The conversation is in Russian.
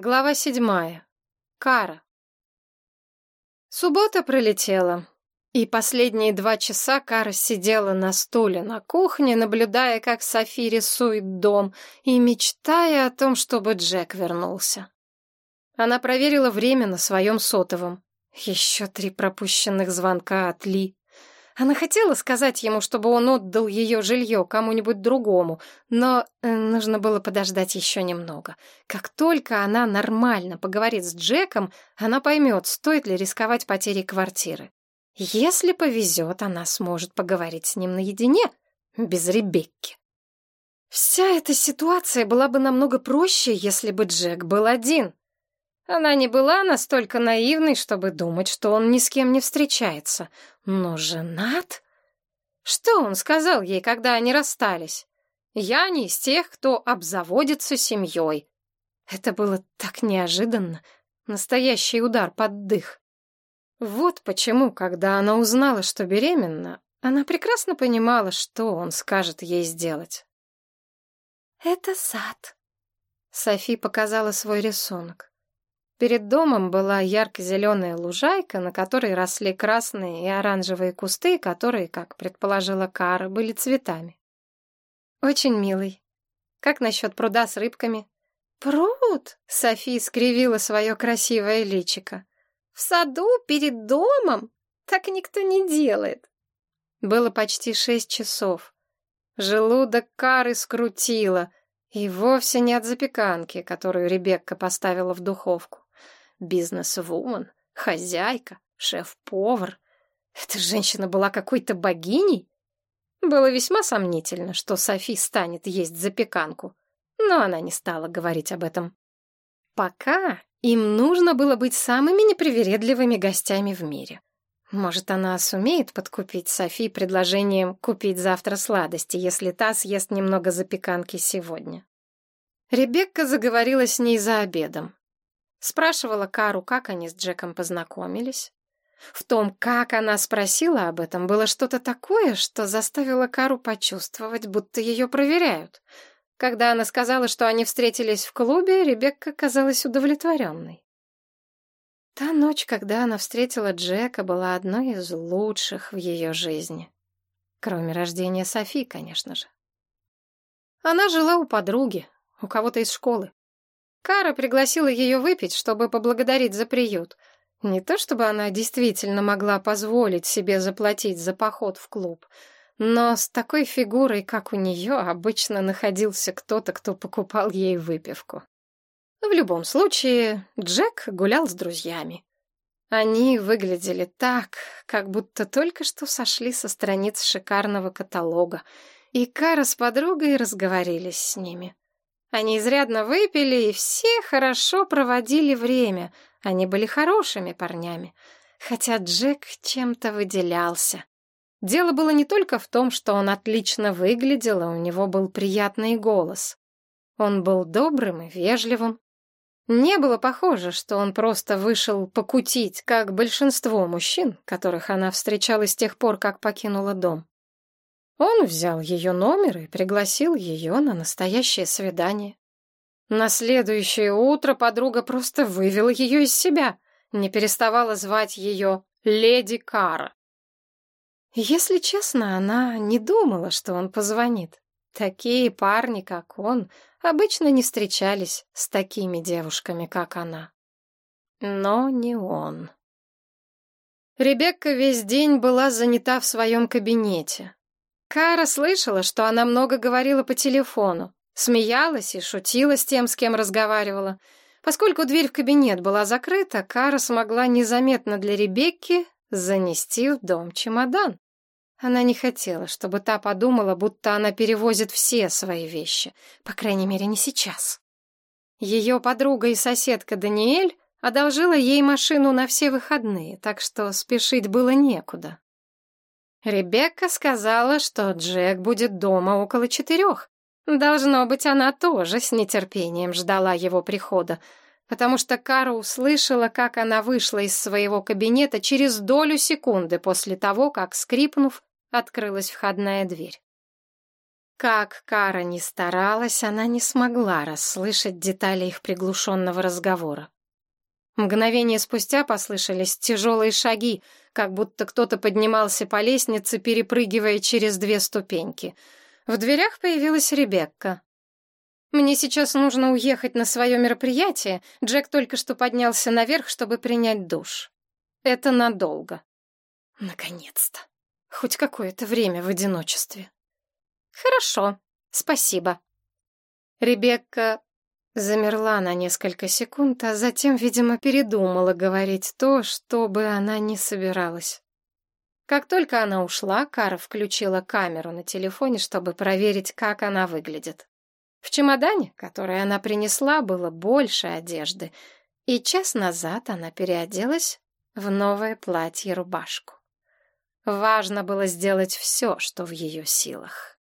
Глава седьмая. Кара. Суббота пролетела, и последние два часа Кара сидела на стуле на кухне, наблюдая, как Софи рисует дом, и мечтая о том, чтобы Джек вернулся. Она проверила время на своем сотовом. Еще три пропущенных звонка от Ли. Она хотела сказать ему, чтобы он отдал ее жилье кому-нибудь другому, но э, нужно было подождать еще немного. Как только она нормально поговорит с Джеком, она поймет, стоит ли рисковать потерей квартиры. Если повезет, она сможет поговорить с ним наедине, без Ребекки. Вся эта ситуация была бы намного проще, если бы Джек был один. Она не была настолько наивной, чтобы думать, что он ни с кем не встречается. Но женат? Что он сказал ей, когда они расстались? Я не из тех, кто обзаводится семьей. Это было так неожиданно. Настоящий удар под дых. Вот почему, когда она узнала, что беременна, она прекрасно понимала, что он скажет ей сделать. «Это сад», — Софи показала свой рисунок. Перед домом была ярко-зеленая лужайка, на которой росли красные и оранжевые кусты, которые, как предположила Кара, были цветами. «Очень милый. Как насчет пруда с рыбками?» «Пруд?» — Софи скривила свое красивое личико. «В саду перед домом? Так никто не делает». Было почти шесть часов. Желудок Кары скрутило, и вовсе не от запеканки, которую Ребекка поставила в духовку бизнес-вумен, хозяйка, шеф-повар. Эта женщина была какой-то богиней? Было весьма сомнительно, что Софи станет есть запеканку, но она не стала говорить об этом. Пока им нужно было быть самыми непривередливыми гостями в мире. Может, она сумеет подкупить Софи предложением купить завтра сладости, если та съест немного запеканки сегодня. Ребекка заговорила с ней за обедом. Спрашивала Кару, как они с Джеком познакомились. В том, как она спросила об этом, было что-то такое, что заставило Кару почувствовать, будто ее проверяют. Когда она сказала, что они встретились в клубе, Ребекка казалась удовлетворенной. Та ночь, когда она встретила Джека, была одной из лучших в ее жизни. Кроме рождения Софи, конечно же. Она жила у подруги, у кого-то из школы. Кара пригласила ее выпить, чтобы поблагодарить за приют. Не то чтобы она действительно могла позволить себе заплатить за поход в клуб, но с такой фигурой, как у нее, обычно находился кто-то, кто покупал ей выпивку. В любом случае, Джек гулял с друзьями. Они выглядели так, как будто только что сошли со страниц шикарного каталога, и Кара с подругой разговорились с ними. Они изрядно выпили, и все хорошо проводили время. Они были хорошими парнями. Хотя Джек чем-то выделялся. Дело было не только в том, что он отлично выглядел, а у него был приятный голос. Он был добрым и вежливым. Не было похоже, что он просто вышел покутить, как большинство мужчин, которых она встречала с тех пор, как покинула дом. Он взял ее номер и пригласил ее на настоящее свидание. На следующее утро подруга просто вывела ее из себя, не переставала звать ее «Леди Кара». Если честно, она не думала, что он позвонит. Такие парни, как он, обычно не встречались с такими девушками, как она. Но не он. Ребекка весь день была занята в своем кабинете. Кара слышала, что она много говорила по телефону, смеялась и шутила с тем, с кем разговаривала. Поскольку дверь в кабинет была закрыта, Кара смогла незаметно для Ребекки занести в дом чемодан. Она не хотела, чтобы та подумала, будто она перевозит все свои вещи. По крайней мере, не сейчас. Ее подруга и соседка Даниэль одолжила ей машину на все выходные, так что спешить было некуда. Ребекка сказала, что Джек будет дома около четырех. Должно быть, она тоже с нетерпением ждала его прихода, потому что Кара услышала, как она вышла из своего кабинета через долю секунды после того, как, скрипнув, открылась входная дверь. Как Кара ни старалась, она не смогла расслышать детали их приглушенного разговора. Мгновение спустя послышались тяжелые шаги, как будто кто-то поднимался по лестнице, перепрыгивая через две ступеньки. В дверях появилась Ребекка. «Мне сейчас нужно уехать на свое мероприятие. Джек только что поднялся наверх, чтобы принять душ. Это надолго. Наконец-то. Хоть какое-то время в одиночестве». «Хорошо, спасибо». Ребекка замерла на несколько секунд, а затем, видимо, передумала говорить то, что бы она не собиралась. Как только она ушла, Кара включила камеру на телефоне, чтобы проверить, как она выглядит. В чемодане, который она принесла, было больше одежды, и час назад она переоделась в новое платье-рубашку. Важно было сделать все, что в ее силах.